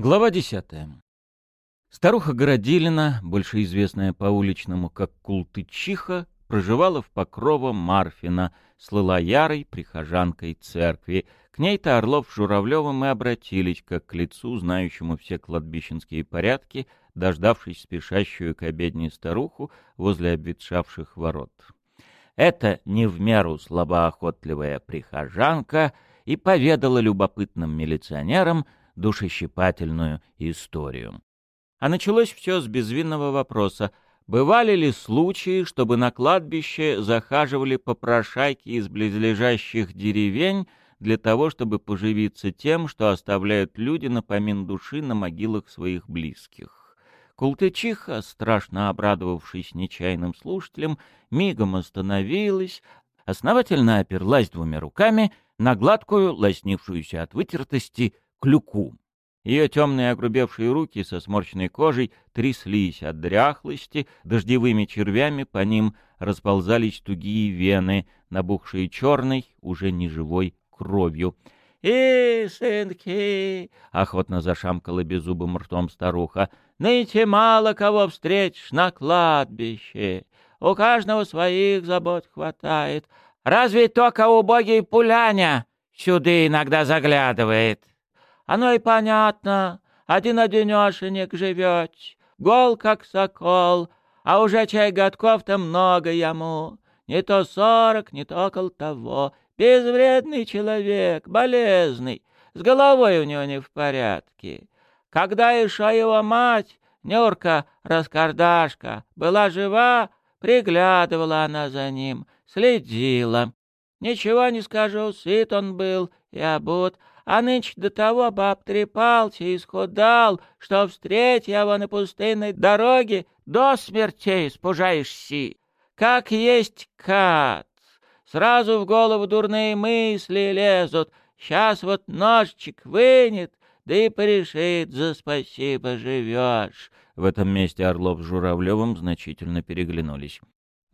Глава десятая. Старуха Городилина, больше известная по уличному как Култычиха, проживала в Покрово Марфина, слыла ярой прихожанкой церкви. К ней-то Орлов с Журавлевым и обратились, как к лицу, знающему все кладбищенские порядки, дождавшись спешащую к обедне старуху возле обветшавших ворот. Это не в меру слабоохотливая прихожанка и поведала любопытным милиционерам, душещипательную историю. А началось все с безвинного вопроса. Бывали ли случаи, чтобы на кладбище захаживали попрошайки из близлежащих деревень для того, чтобы поживиться тем, что оставляют люди на помин души на могилах своих близких? Култычиха, страшно обрадовавшись нечаянным слушателям, мигом остановилась, основательно оперлась двумя руками на гладкую, лоснившуюся от вытертости, клюку. Ее темные огрубевшие руки со сморщенной кожей тряслись от дряхлости, дождевыми червями по ним расползались тугие вены, набухшие черной, уже неживой кровью. «И, сынки!» — охотно зашамкала беззубым ртом старуха. «Нынче мало кого встретишь на кладбище. У каждого своих забот хватает. Разве только убогий пуляня сюда иногда заглядывает?» Оно и понятно. Один-одинешенек живет, гол, как сокол, а уже чай годков-то много ему. Не то сорок, не то около того. Безвредный человек, болезный, с головой у него не в порядке. Когда еще его мать, Нюрка Раскардашка, была жива, приглядывала она за ним, следила. Ничего не скажу, сыт он был и обут, а нынче до того бы обтрепался и исхудал, что встретя его на пустынной дороге, до смерти испужаешься. Как есть кат. Сразу в голову дурные мысли лезут. Сейчас вот ножичек вынет, да и порешит, за спасибо живешь. В этом месте Орлов с Журавлевым значительно переглянулись.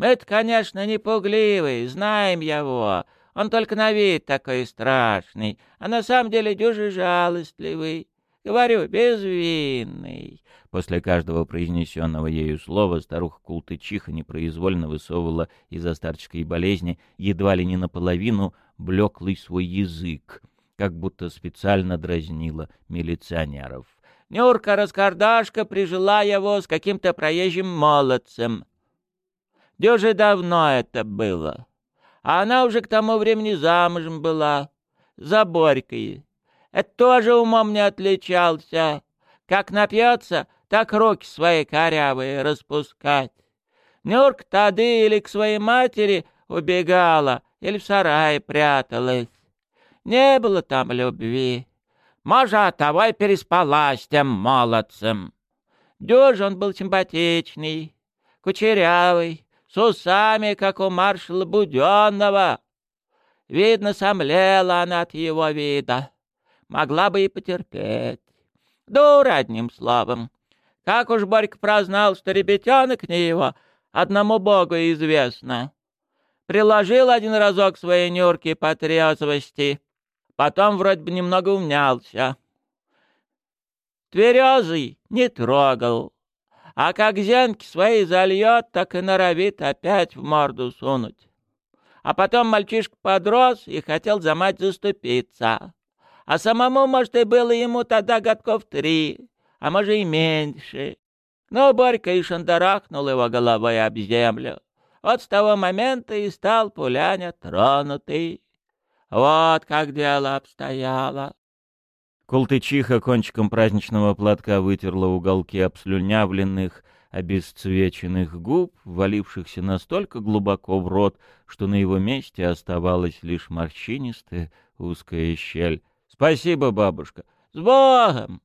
«Это, конечно, не пугливый, знаем его, он только на вид такой страшный, а на самом деле дюжи жалостливый. Говорю, безвинный. После каждого произнесенного ею слова старуха Култычиха непроизвольно высовывала из-за старческой болезни едва ли не наполовину блеклый свой язык, как будто специально дразнила милиционеров. Нюрка-раскардашка прижила его с каким-то проезжим молодцем. Дюже давно это было. А она уже к тому времени замужем была, за Борькой. Это тоже умом не отличался. Как напьется, так руки свои корявые распускать. Нюрка тады или к своей матери убегала, или в сарае пряталась. Не было там любви. Может, оттого переспала с тем молодцем. Дюж он был симпатичный, кучерявый, с усами, как у маршала Буденного. Видно, сомлела она от его вида. Могла бы и потерпеть. Дура, одним словом. Как уж Борька прознал, что ребятенок не его, одному богу известно. Приложил один разок своей Нюрке по трезвости, потом вроде бы немного умнялся. Тверезый не трогал, а как зенки свои зальет, так и норовит опять в морду сунуть. А потом мальчишка подрос и хотел за мать заступиться. А самому, может, и было ему тогда годков три, а может и меньше. Но Борька и шандарахнул его головой об землю. Вот с того момента и стал Пуляня тронутый. Вот как дело обстояло. Колтычиха кончиком праздничного платка вытерла уголки обслюнявленных, обесцвеченных губ, валившихся настолько глубоко в рот, что на его месте оставалась лишь морщинистая узкая щель. «Спасибо, бабушка! С Богом!»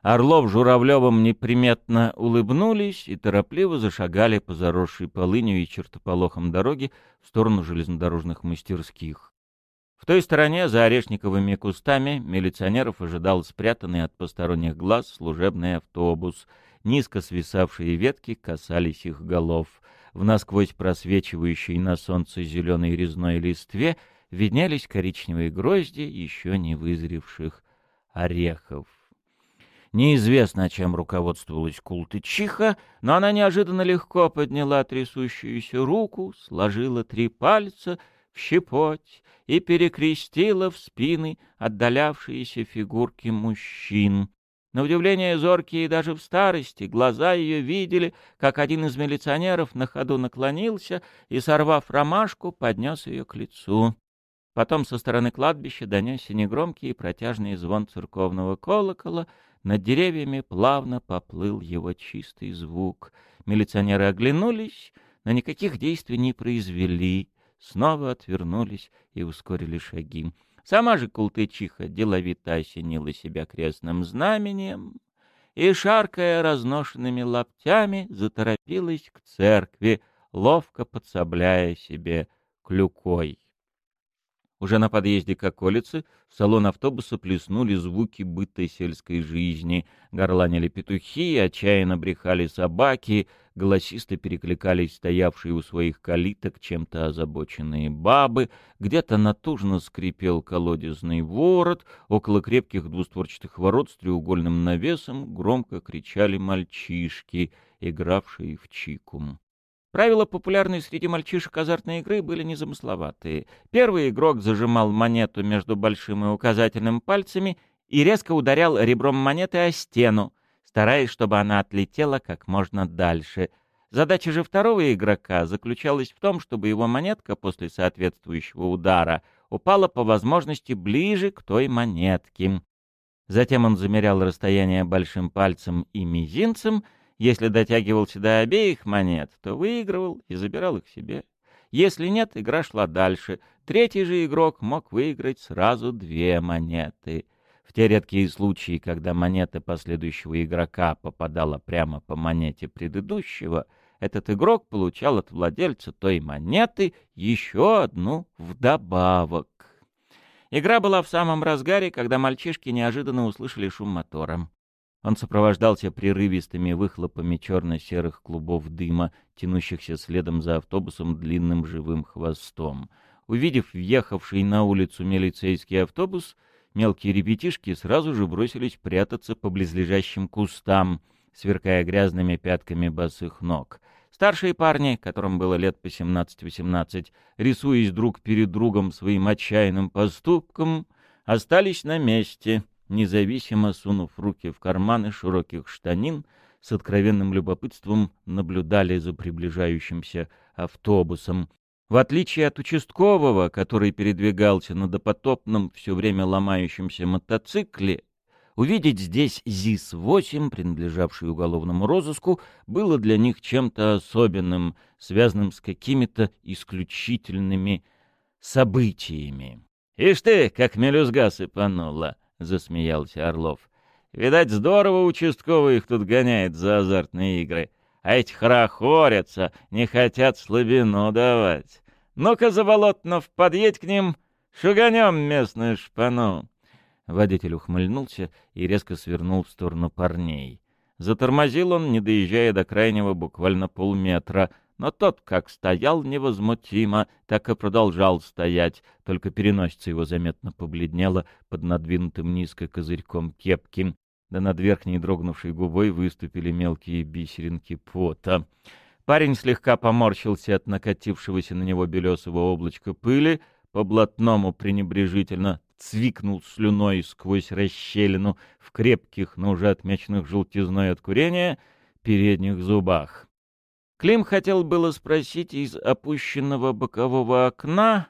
Орлов с Журавлевым неприметно улыбнулись и торопливо зашагали по заросшей полынью и чертополохам дороги в сторону железнодорожных мастерских. В той стороне, за орешниковыми кустами, милиционеров ожидал спрятанный от посторонних глаз служебный автобус. Низко свисавшие ветки касались их голов. В насквозь просвечивающей на солнце зеленой резной листве виднелись коричневые грозди еще не вызревших орехов. Неизвестно, чем руководствовалась Култычиха, но она неожиданно легко подняла трясущуюся руку, сложила три пальца щепоть и перекрестила в спины отдалявшиеся фигурки мужчин. На удивление зоркие даже в старости, глаза ее видели, как один из милиционеров на ходу наклонился и, сорвав ромашку, поднес ее к лицу. Потом со стороны кладбища донесся негромкий и протяжный звон церковного колокола, над деревьями плавно поплыл его чистый звук. Милиционеры оглянулись, но никаких действий не произвели, снова отвернулись и ускорили шаги. Сама же Култычиха деловито осенила себя крестным знаменем и, шаркая разношенными лаптями, заторопилась к церкви, ловко подсобляя себе клюкой. Уже на подъезде к околице в салон автобуса плеснули звуки бытой сельской жизни. Горланили петухи, отчаянно брехали собаки, голосисто перекликались стоявшие у своих калиток чем-то озабоченные бабы, где-то натужно скрипел колодезный ворот, около крепких двустворчатых ворот с треугольным навесом громко кричали мальчишки, игравшие в чикум. Правила, популярные среди мальчишек азартной игры, были незамысловатые. Первый игрок зажимал монету между большим и указательным пальцами и резко ударял ребром монеты о стену, стараясь, чтобы она отлетела как можно дальше. Задача же второго игрока заключалась в том, чтобы его монетка после соответствующего удара упала по возможности ближе к той монетке. Затем он замерял расстояние большим пальцем и мизинцем — если дотягивался до обеих монет, то выигрывал и забирал их себе. Если нет, игра шла дальше. Третий же игрок мог выиграть сразу две монеты. В те редкие случаи, когда монета последующего игрока попадала прямо по монете предыдущего, этот игрок получал от владельца той монеты еще одну вдобавок. Игра была в самом разгаре, когда мальчишки неожиданно услышали шум мотора. Он сопровождался прерывистыми выхлопами черно-серых клубов дыма, тянущихся следом за автобусом длинным живым хвостом. Увидев въехавший на улицу милицейский автобус, мелкие ребятишки сразу же бросились прятаться по близлежащим кустам, сверкая грязными пятками босых ног. Старшие парни, которым было лет по 17-18, рисуясь друг перед другом своим отчаянным поступком, остались на месте — независимо сунув руки в карманы широких штанин, с откровенным любопытством наблюдали за приближающимся автобусом. В отличие от участкового, который передвигался на допотопном, все время ломающемся мотоцикле, увидеть здесь ЗИС-8, принадлежавший уголовному розыску, было для них чем-то особенным, связанным с какими-то исключительными событиями. «Ишь ты, как мелюзга сыпанула!» — засмеялся Орлов. «Видать, здорово участковый их тут гоняет за азартные игры. А эти хорохорятся, не хотят слабину давать. Ну-ка, Заболотнов, подъедь к ним, шуганем местную шпану». Водитель ухмыльнулся и резко свернул в сторону парней. Затормозил он, не доезжая до крайнего буквально полметра — но тот как стоял невозмутимо, так и продолжал стоять, только переносица его заметно побледнела под надвинутым низко козырьком кепки, да над верхней дрогнувшей губой выступили мелкие бисеринки пота. Парень слегка поморщился от накатившегося на него белесого облачка пыли, по-блатному пренебрежительно цвикнул слюной сквозь расщелину в крепких, но уже отмеченных желтизной от курения, передних зубах. Клим хотел было спросить из опущенного бокового окна,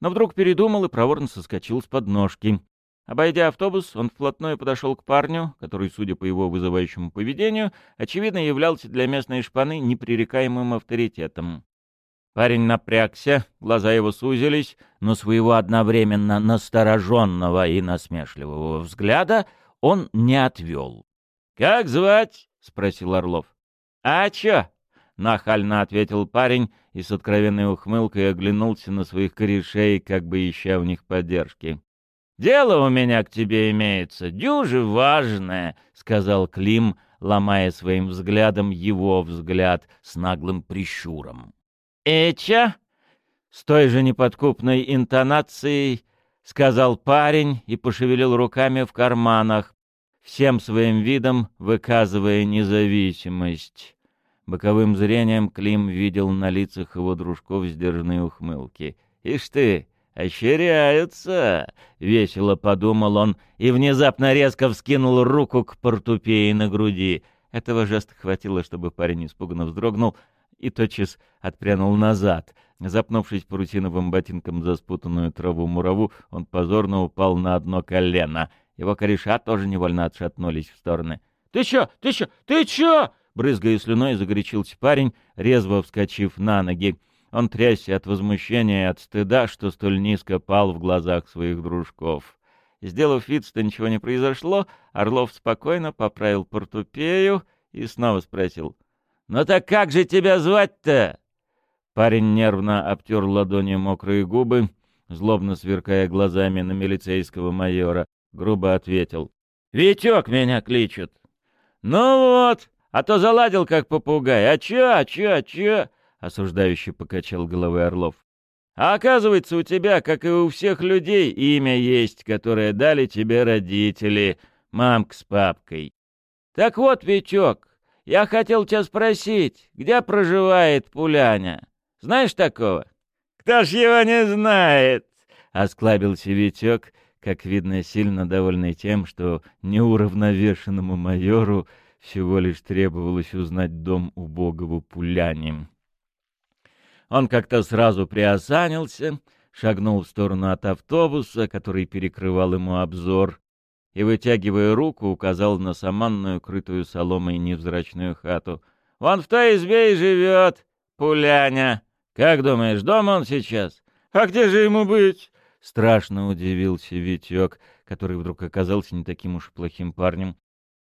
но вдруг передумал и проворно соскочил с подножки. Обойдя автобус, он вплотную подошел к парню, который, судя по его вызывающему поведению, очевидно являлся для местной шпаны непререкаемым авторитетом. Парень напрягся, глаза его сузились, но своего одновременно настороженного и насмешливого взгляда он не отвел. — Как звать? — спросил Орлов. — А чё? — нахально ответил парень и с откровенной ухмылкой оглянулся на своих корешей, как бы ища у них поддержки. «Дело у меня к тебе имеется, дюже важное», — сказал Клим, ломая своим взглядом его взгляд с наглым прищуром. «Эча?» — с той же неподкупной интонацией сказал парень и пошевелил руками в карманах, всем своим видом выказывая независимость. Боковым зрением Клим видел на лицах его дружков сдержанные ухмылки. «Ишь ты, ощеряются!» — весело подумал он и внезапно резко вскинул руку к портупее на груди. Этого жеста хватило, чтобы парень испуганно вздрогнул и тотчас отпрянул назад. Запнувшись парусиновым ботинком за спутанную траву-мураву, он позорно упал на одно колено. Его кореша тоже невольно отшатнулись в стороны. «Ты чё? Ты чё? Ты чё?» Брызгая слюной, загорячился парень, резво вскочив на ноги. Он трясся от возмущения и от стыда, что столь низко пал в глазах своих дружков. Сделав вид, что ничего не произошло, Орлов спокойно поправил портупею и снова спросил. «Ну так как же тебя звать-то?» Парень нервно обтер ладонью мокрые губы, злобно сверкая глазами на милицейского майора, грубо ответил. «Витек меня кличут». «Ну вот, а то заладил, как попугай. А чё, а чё, а чё?» — осуждающе покачал головой Орлов. «А оказывается, у тебя, как и у всех людей, имя есть, которое дали тебе родители, мамка с папкой. Так вот, Витёк, я хотел тебя спросить, где проживает Пуляня? Знаешь такого?» «Кто ж его не знает?» — осклабился Витёк, как видно, сильно довольный тем, что неуравновешенному майору всего лишь требовалось узнать дом убогого пуляни. Он как-то сразу приосанился, шагнул в сторону от автобуса, который перекрывал ему обзор, и, вытягивая руку, указал на саманную, крытую соломой невзрачную хату. «Вон в той избе и живет, пуляня. Как думаешь, дома он сейчас?» «А где же ему быть?» Страшно удивился Витек, который вдруг оказался не таким уж плохим парнем.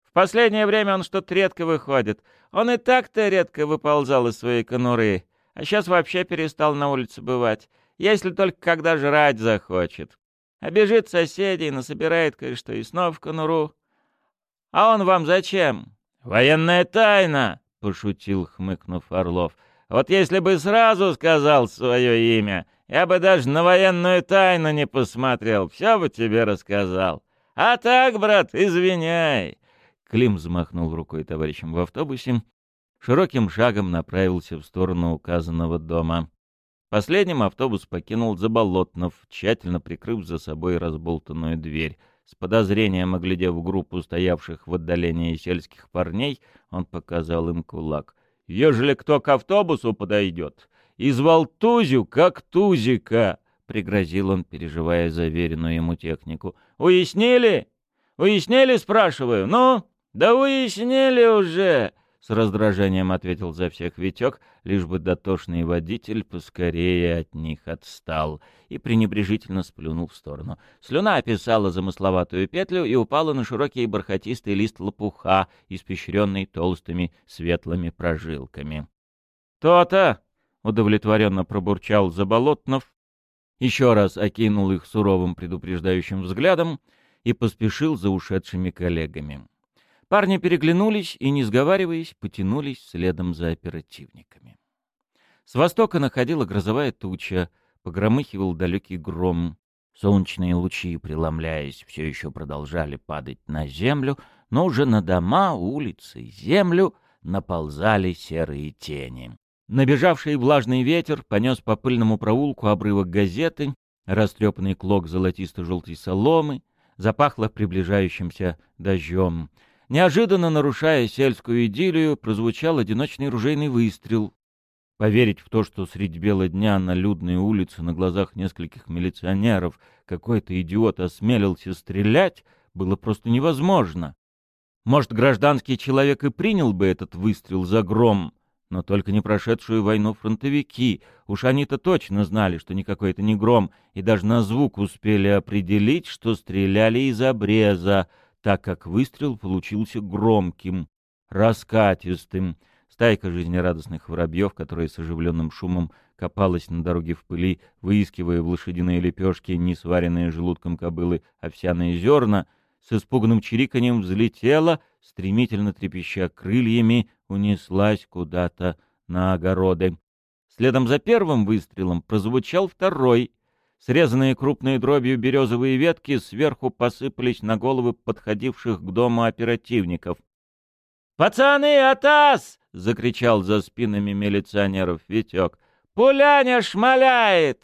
В последнее время он что-то редко выходит. Он и так-то редко выползал из своей конуры, а сейчас вообще перестал на улице бывать, если только когда жрать захочет. Обежит соседей, насобирает кое-что и снова в конуру. А он вам зачем? Военная тайна, — пошутил, хмыкнув Орлов. Вот если бы сразу сказал свое имя, я бы даже на военную тайну не посмотрел, все бы тебе рассказал. А так, брат, извиняй. Клим взмахнул рукой товарищем в автобусе, широким шагом направился в сторону указанного дома. Последним автобус покинул Заболотнов, тщательно прикрыв за собой разболтанную дверь. С подозрением оглядев группу стоявших в отдалении сельских парней, он показал им кулак. «Ежели кто к автобусу подойдет, извал Тузю, как Тузика!» — пригрозил он, переживая заверенную ему технику. «Уяснили? Уяснили, спрашиваю? Ну?» «Да выяснили уже!» — с раздражением ответил за всех Витек, лишь бы дотошный водитель поскорее от них отстал, и пренебрежительно сплюнул в сторону. Слюна описала замысловатую петлю и упала на широкий бархатистый лист лопуха, испещренный толстыми светлыми прожилками. «То-то!» — удовлетворенно пробурчал Заболотнов, еще раз окинул их суровым предупреждающим взглядом и поспешил за ушедшими коллегами. Парни переглянулись и, не сговариваясь, потянулись следом за оперативниками. С востока находила грозовая туча, погромыхивал далекий гром. Солнечные лучи, преломляясь, все еще продолжали падать на землю, но уже на дома, улицы, землю наползали серые тени. Набежавший влажный ветер понес по пыльному проулку обрывок газеты, растрепанный клок золотисто-желтой соломы, запахло приближающимся дождем — Неожиданно нарушая сельскую идиллию, прозвучал одиночный ружейный выстрел. Поверить в то, что средь бела дня на людной улице на глазах нескольких милиционеров какой-то идиот осмелился стрелять, было просто невозможно. Может, гражданский человек и принял бы этот выстрел за гром, но только не прошедшую войну фронтовики. Уж они-то точно знали, что никакой это не гром, и даже на звук успели определить, что стреляли из обреза, так как выстрел получился громким, раскатистым. Стайка жизнерадостных воробьев, которая с оживленным шумом копалась на дороге в пыли, выискивая в лошадиные лепешки, не сваренные желудком кобылы, овсяные зерна, с испуганным чириканьем взлетела, стремительно трепеща крыльями, унеслась куда-то на огороды. Следом за первым выстрелом прозвучал второй. Срезанные крупной дробью березовые ветки сверху посыпались на головы подходивших к дому оперативников. «Пацаны, атас!» — закричал за спинами милиционеров Витек. «Пуляня шмаляет!»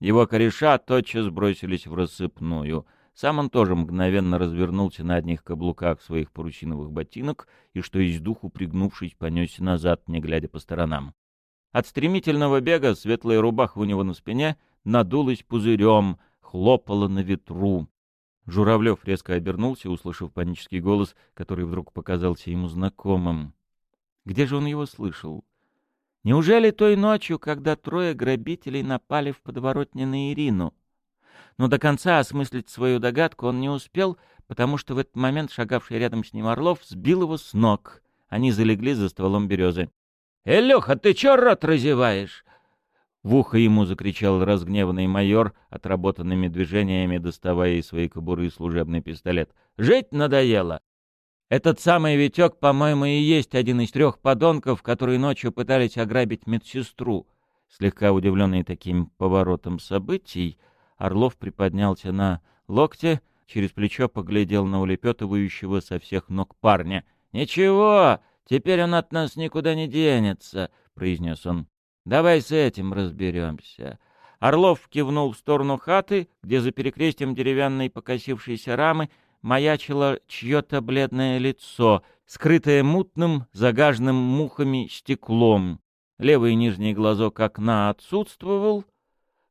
Его кореша тотчас бросились в рассыпную. Сам он тоже мгновенно развернулся на одних каблуках своих поручиновых ботинок и, что из духу пригнувшись, понесся назад, не глядя по сторонам. От стремительного бега светлая рубаха у него на спине надулась пузырем, хлопала на ветру. Журавлев резко обернулся, услышав панический голос, который вдруг показался ему знакомым. Где же он его слышал? Неужели той ночью, когда трое грабителей напали в подворотне на Ирину? Но до конца осмыслить свою догадку он не успел, потому что в этот момент шагавший рядом с ним Орлов сбил его с ног. Они залегли за стволом березы. «Э, Леха, ты чё рот разеваешь?» В ухо ему закричал разгневанный майор, отработанными движениями доставая из своей кобуры служебный пистолет. «Жить надоело! Этот самый Витек, по-моему, и есть один из трех подонков, которые ночью пытались ограбить медсестру. Слегка удивленный таким поворотом событий, Орлов приподнялся на локте, через плечо поглядел на улепетывающего со всех ног парня. «Ничего, теперь он от нас никуда не денется», — произнес он. «Давай с этим разберемся». Орлов кивнул в сторону хаты, где за перекрестием деревянной покосившейся рамы маячило чье-то бледное лицо, скрытое мутным, загаженным мухами стеклом. Левый нижний глазок окна отсутствовал.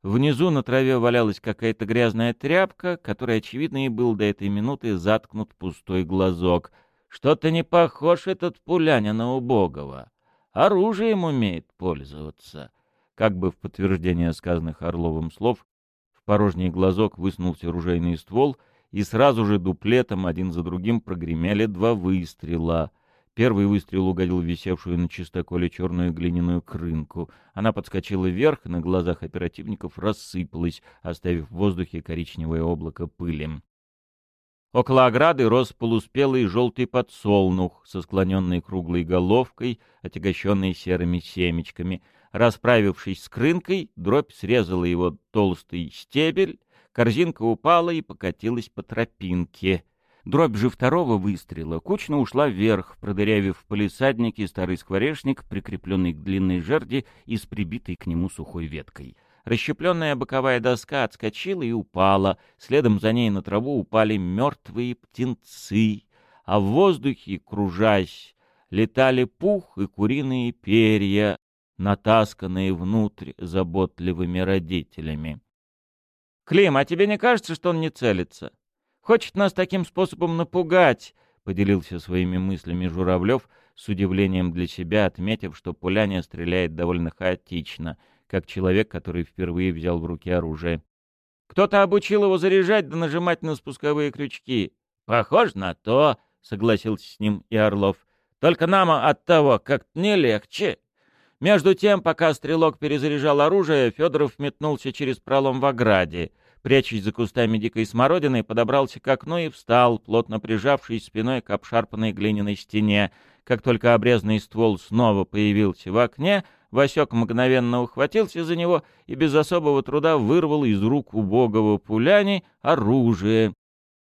Внизу на траве валялась какая-то грязная тряпка, которой, очевидно, и был до этой минуты заткнут пустой глазок. Что-то не похож этот пуляня на убогого. Оружием умеет пользоваться. Как бы в подтверждение сказанных Орловым слов, в порожний глазок высунулся ружейный ствол — и сразу же дуплетом один за другим прогремели два выстрела. Первый выстрел угодил висевшую на чистоколе черную глиняную крынку. Она подскочила вверх, на глазах оперативников рассыпалась, оставив в воздухе коричневое облако пыли. Около ограды рос полуспелый желтый подсолнух со склоненной круглой головкой, отягощенной серыми семечками. Расправившись с крынкой, дробь срезала его толстый стебель, Корзинка упала и покатилась по тропинке. Дробь же второго выстрела кучно ушла вверх, продырявив в полисаднике старый скворечник, прикрепленный к длинной жерди и с прибитой к нему сухой веткой. Расщепленная боковая доска отскочила и упала, следом за ней на траву упали мертвые птенцы, а в воздухе, кружась, летали пух и куриные перья, натасканные внутрь заботливыми родителями. «Клим, а тебе не кажется, что он не целится? Хочет нас таким способом напугать?» — поделился своими мыслями Журавлев, с удивлением для себя отметив, что Пуляня стреляет довольно хаотично, как человек, который впервые взял в руки оружие. «Кто-то обучил его заряжать да нажимать на спусковые крючки». «Похоже на то», — согласился с ним и Орлов. «Только нам от того как-то не легче». Между тем, пока стрелок перезаряжал оружие, Федоров метнулся через пролом в ограде прячась за кустами дикой смородины, подобрался к окну и встал, плотно прижавшись спиной к обшарпанной глиняной стене. Как только обрезанный ствол снова появился в окне, Васек мгновенно ухватился за него и без особого труда вырвал из рук убогого пуляни оружие.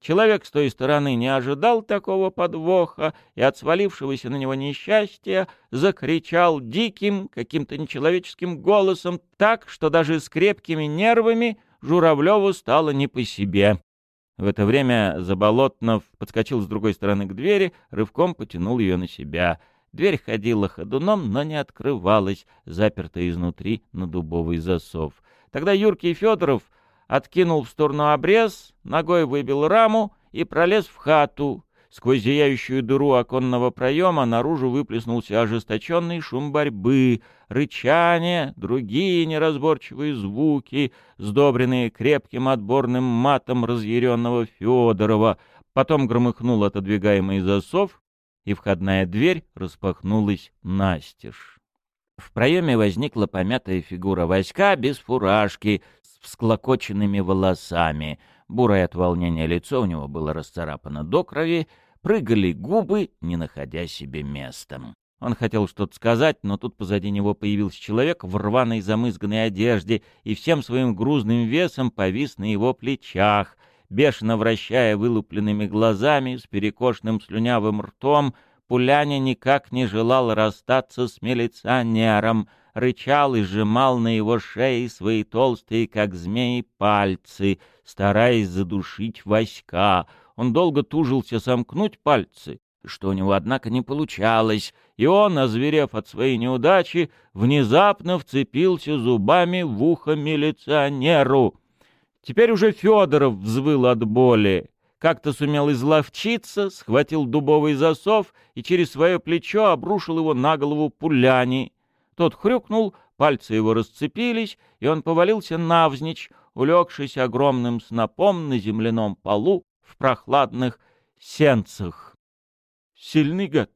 Человек с той стороны не ожидал такого подвоха и от свалившегося на него несчастья закричал диким, каким-то нечеловеческим голосом так, что даже с крепкими нервами Журавлеву стало не по себе. В это время Заболотнов подскочил с другой стороны к двери, рывком потянул ее на себя. Дверь ходила ходуном, но не открывалась, запертая изнутри на дубовый засов. Тогда Юркий Федоров откинул в сторону обрез, ногой выбил раму и пролез в хату, Сквозь зияющую дыру оконного проема наружу выплеснулся ожесточенный шум борьбы, рычание, другие неразборчивые звуки, сдобренные крепким отборным матом разъяренного Федорова. Потом громыхнул отодвигаемый засов, и входная дверь распахнулась настежь. В проеме возникла помятая фигура Васька без фуражки, с всклокоченными волосами — Бурое от волнения лицо у него было расцарапано до крови, прыгали губы, не находя себе места. Он хотел что-то сказать, но тут позади него появился человек в рваной замызганной одежде и всем своим грузным весом повис на его плечах, бешено вращая вылупленными глазами, с перекошенным слюнявым ртом, Пуляня никак не желал расстаться с милиционером, рычал и сжимал на его шее свои толстые, как змеи, пальцы, стараясь задушить Васька. Он долго тужился сомкнуть пальцы, что у него, однако, не получалось, и он, озверев от своей неудачи, внезапно вцепился зубами в ухо милиционеру. Теперь уже Федоров взвыл от боли. Как-то сумел изловчиться, схватил дубовый засов и через свое плечо обрушил его на голову пуляни. Тот хрюкнул, пальцы его расцепились, и он повалился навзничь, улегшись огромным снопом на земляном полу в прохладных сенцах. Сильный гад,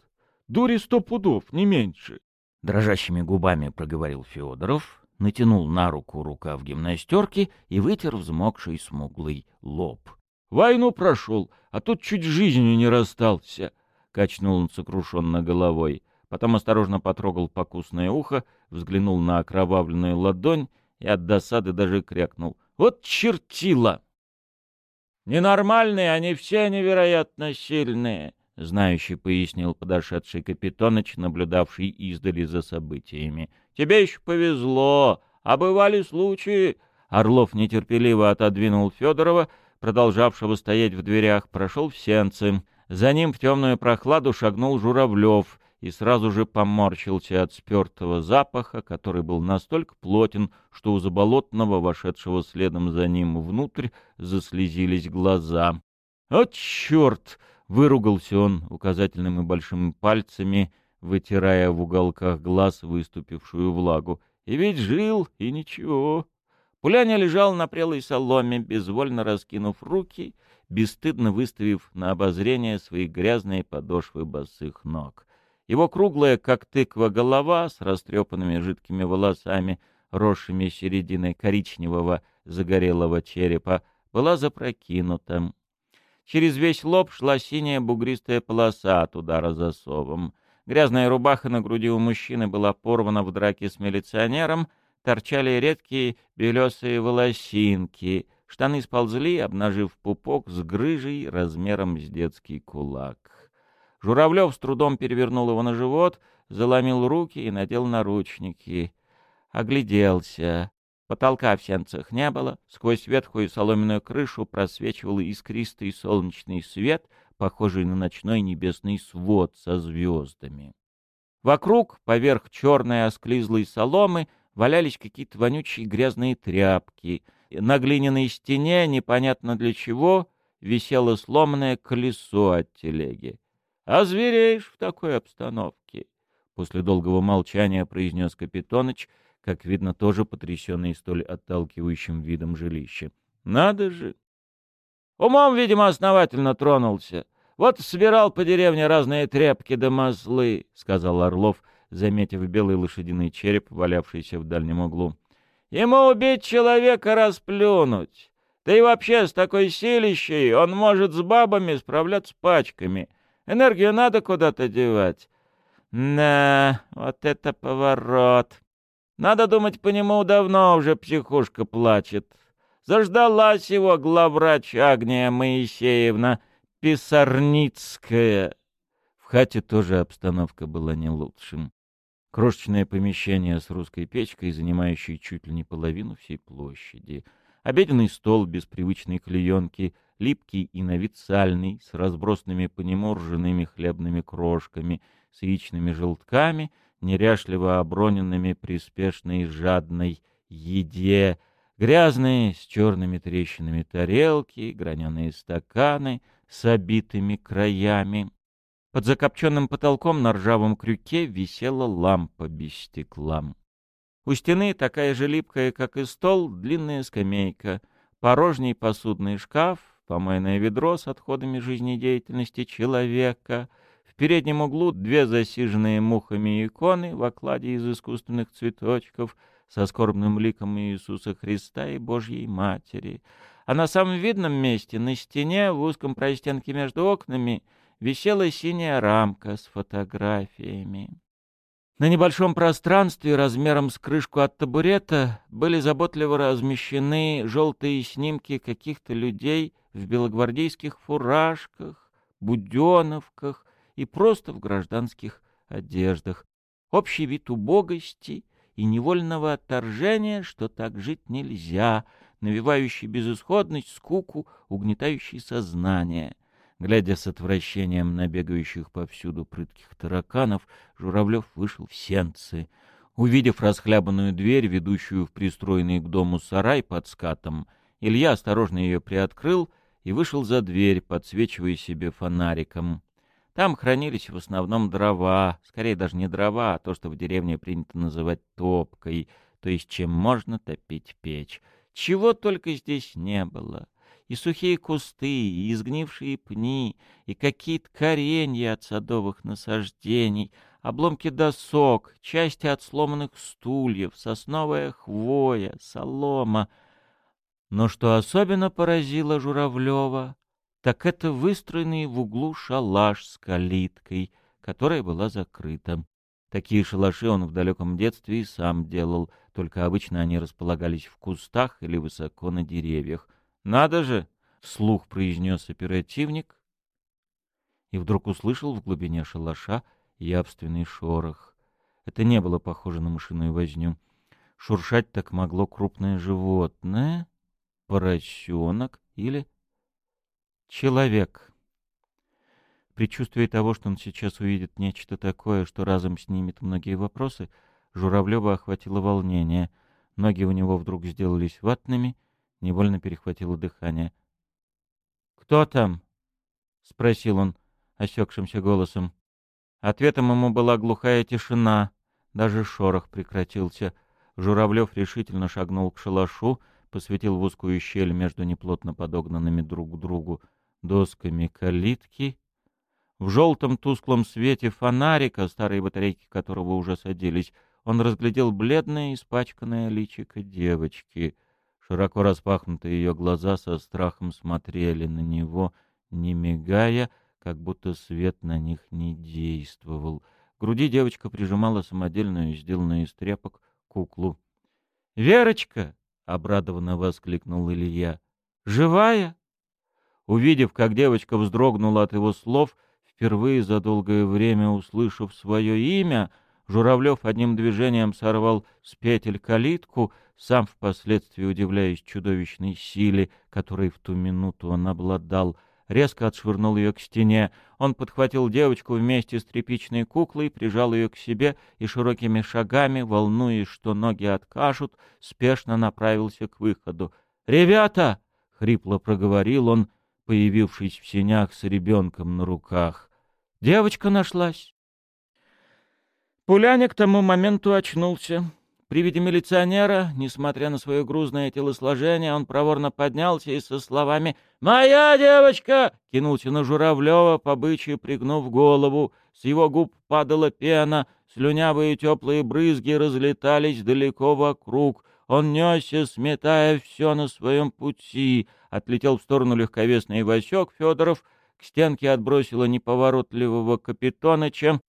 дури сто пудов, не меньше. Дрожащими губами проговорил Федоров, натянул на руку рукав гимнастерки и вытер взмокший смуглый лоб. Войну прошел, а тут чуть жизнью не расстался, — качнул он сокрушенно головой. Потом осторожно потрогал покусное ухо, взглянул на окровавленную ладонь и от досады даже крякнул. «Вот чертила!» «Ненормальные, они все невероятно сильные», — знающий пояснил подошедший капитоныч, наблюдавший издали за событиями. «Тебе еще повезло, а бывали случаи...» Орлов нетерпеливо отодвинул Федорова продолжавшего стоять в дверях, прошел в сенцы. За ним в темную прохладу шагнул Журавлев и сразу же поморщился от спертого запаха, который был настолько плотен, что у заболотного, вошедшего следом за ним внутрь, заслезились глаза. «О, черт!» — выругался он указательным и большими пальцами, вытирая в уголках глаз выступившую влагу. «И ведь жил, и ничего!» Пуляня лежал на прелой соломе, безвольно раскинув руки, бесстыдно выставив на обозрение свои грязные подошвы босых ног. Его круглая, как тыква, голова с растрепанными жидкими волосами, росшими серединой коричневого загорелого черепа, была запрокинута. Через весь лоб шла синяя бугристая полоса от удара засовом. Грязная рубаха на груди у мужчины была порвана в драке с милиционером — торчали редкие белесые волосинки, штаны сползли, обнажив пупок с грыжей размером с детский кулак. Журавлев с трудом перевернул его на живот, заломил руки и надел наручники. Огляделся. Потолка в сенцах не было, сквозь ветхую соломенную крышу просвечивал искристый солнечный свет, похожий на ночной небесный свод со звездами. Вокруг, поверх черной осклизлой соломы, валялись какие-то вонючие грязные тряпки. На глиняной стене, непонятно для чего, висело сломанное колесо от телеги. «А звереешь в такой обстановке?» После долгого молчания произнес Капитоныч, как видно, тоже потрясенный столь отталкивающим видом жилища. «Надо же!» Умом, видимо, основательно тронулся. Вот собирал по деревне разные тряпки да маслы, — сказал Орлов, заметив белый лошадиный череп, валявшийся в дальнем углу. «Ему убить человека расплюнуть. Да и вообще с такой силищей он может с бабами справляться пачками. Энергию надо куда-то девать. Да, вот это поворот. Надо думать, по нему давно уже психушка плачет. Заждалась его главврач Агния Моисеевна Писарницкая. В хате тоже обстановка была не лучшим. Крошечное помещение с русской печкой, занимающей чуть ли не половину всей площади. Обеденный стол без привычной клеенки, липкий и на с разбросанными по нему ржаными хлебными крошками, с яичными желтками, неряшливо оброненными при спешной жадной еде, грязные с черными трещинами тарелки, граненые стаканы с обитыми краями. Под закопченным потолком на ржавом крюке висела лампа без стекла. У стены такая же липкая, как и стол, длинная скамейка, порожний посудный шкаф, помойное ведро с отходами жизнедеятельности человека, в переднем углу две засиженные мухами иконы в окладе из искусственных цветочков со скорбным ликом Иисуса Христа и Божьей Матери. А на самом видном месте, на стене, в узком простенке между окнами — висела синяя рамка с фотографиями. На небольшом пространстве размером с крышку от табурета были заботливо размещены желтые снимки каких-то людей в белогвардейских фуражках, буденовках и просто в гражданских одеждах. Общий вид убогости и невольного отторжения, что так жить нельзя, навевающий безысходность, скуку, угнетающий сознание. Глядя с отвращением на бегающих повсюду прытких тараканов, Журавлев вышел в сенцы. Увидев расхлябанную дверь, ведущую в пристроенный к дому сарай под скатом, Илья осторожно ее приоткрыл и вышел за дверь, подсвечивая себе фонариком. Там хранились в основном дрова, скорее даже не дрова, а то, что в деревне принято называть топкой, то есть чем можно топить печь. Чего только здесь не было и сухие кусты, и изгнившие пни, и какие-то коренья от садовых насаждений, обломки досок, части от сломанных стульев, сосновая хвоя, солома. Но что особенно поразило Журавлева, так это выстроенный в углу шалаш с калиткой, которая была закрыта. Такие шалаши он в далеком детстве и сам делал, только обычно они располагались в кустах или высоко на деревьях. «Надо же!» — вслух произнес оперативник. И вдруг услышал в глубине шалаша явственный шорох. Это не было похоже на мышиную возню. Шуршать так могло крупное животное, поросенок или человек. Предчувствуя того, что он сейчас увидит нечто такое, что разом снимет многие вопросы, Журавлева охватило волнение. Ноги у него вдруг сделались ватными, Невольно перехватило дыхание. «Кто там?» — спросил он осекшимся голосом. Ответом ему была глухая тишина. Даже шорох прекратился. Журавлев решительно шагнул к шалашу, посветил в узкую щель между неплотно подогнанными друг к другу досками калитки. В желтом тусклом свете фонарика, старые батарейки которого уже садились, он разглядел бледное испачканное личико девочки. Широко распахнутые ее глаза со страхом смотрели на него, не мигая, как будто свет на них не действовал. К груди девочка прижимала самодельную, сделанную из тряпок, куклу. «Верочка!» — обрадованно воскликнул Илья. «Живая?» Увидев, как девочка вздрогнула от его слов, впервые за долгое время услышав свое имя, Журавлев одним движением сорвал с петель калитку, сам впоследствии удивляясь чудовищной силе, которой в ту минуту он обладал, резко отшвырнул ее к стене. Он подхватил девочку вместе с тряпичной куклой, прижал ее к себе и широкими шагами, волнуясь, что ноги откажут, спешно направился к выходу. «Ребята!» — хрипло проговорил он, появившись в сенях с ребенком на руках. «Девочка нашлась!» Пуляня к тому моменту очнулся. При виде милиционера, несмотря на свое грузное телосложение, он проворно поднялся и со словами «Моя девочка!» кинулся на Журавлева, по пригнув голову. С его губ падала пена, слюнявые теплые брызги разлетались далеко вокруг. Он несся, сметая все на своем пути. Отлетел в сторону легковесный Васек Федоров, к стенке отбросило неповоротливого Капитоныча,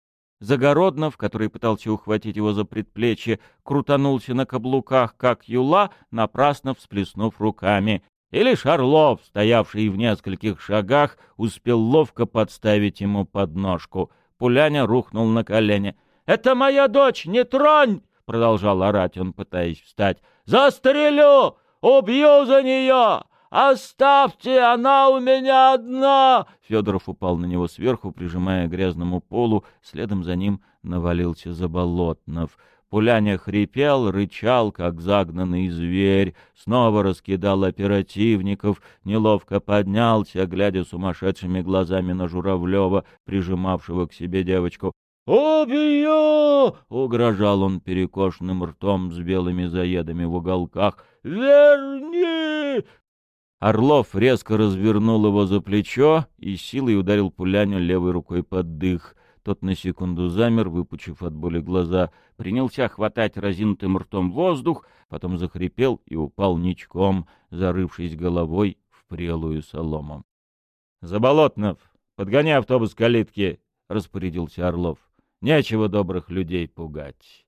Загороднов, который пытался ухватить его за предплечье, крутанулся на каблуках, как юла, напрасно всплеснув руками. И лишь Орлов, стоявший в нескольких шагах, успел ловко подставить ему подножку. Пуляня рухнул на колени. «Это моя дочь! Не тронь!» — продолжал орать он, пытаясь встать. «Застрелю! Убью за нее! «Оставьте, она у меня одна!» Федоров упал на него сверху, прижимая к грязному полу, следом за ним навалился Заболотнов. Пуляня хрипел, рычал, как загнанный зверь, снова раскидал оперативников, неловко поднялся, глядя сумасшедшими глазами на Журавлева, прижимавшего к себе девочку. «Убью!» — угрожал он перекошенным ртом с белыми заедами в уголках. «Верни! Орлов резко развернул его за плечо и силой ударил пуляню левой рукой под дых. Тот на секунду замер, выпучив от боли глаза, принялся хватать разинутым ртом воздух, потом захрипел и упал ничком, зарывшись головой в прелую солому. — Заболотнов, подгоняй автобус к калитке, — распорядился Орлов. Нечего добрых людей пугать.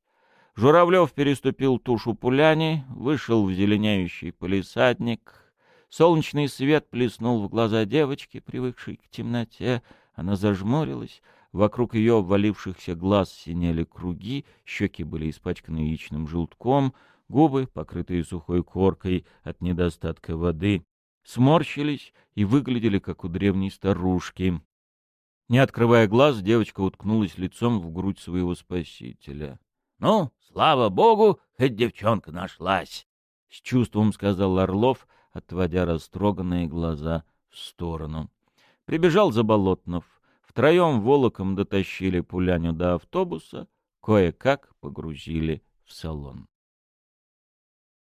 Журавлев переступил тушу пуляни, вышел в зеленеющий полисадник. Солнечный свет плеснул в глаза девочки, привыкшей к темноте. Она зажмурилась, вокруг ее обвалившихся глаз синели круги, щеки были испачканы яичным желтком, губы, покрытые сухой коркой от недостатка воды, сморщились и выглядели, как у древней старушки. Не открывая глаз, девочка уткнулась лицом в грудь своего спасителя. — Ну, слава богу, хоть девчонка нашлась! — с чувством сказал Орлов, отводя растроганные глаза в сторону. Прибежал Заболотнов. Втроем волоком дотащили Пуляню до автобуса, кое-как погрузили в салон.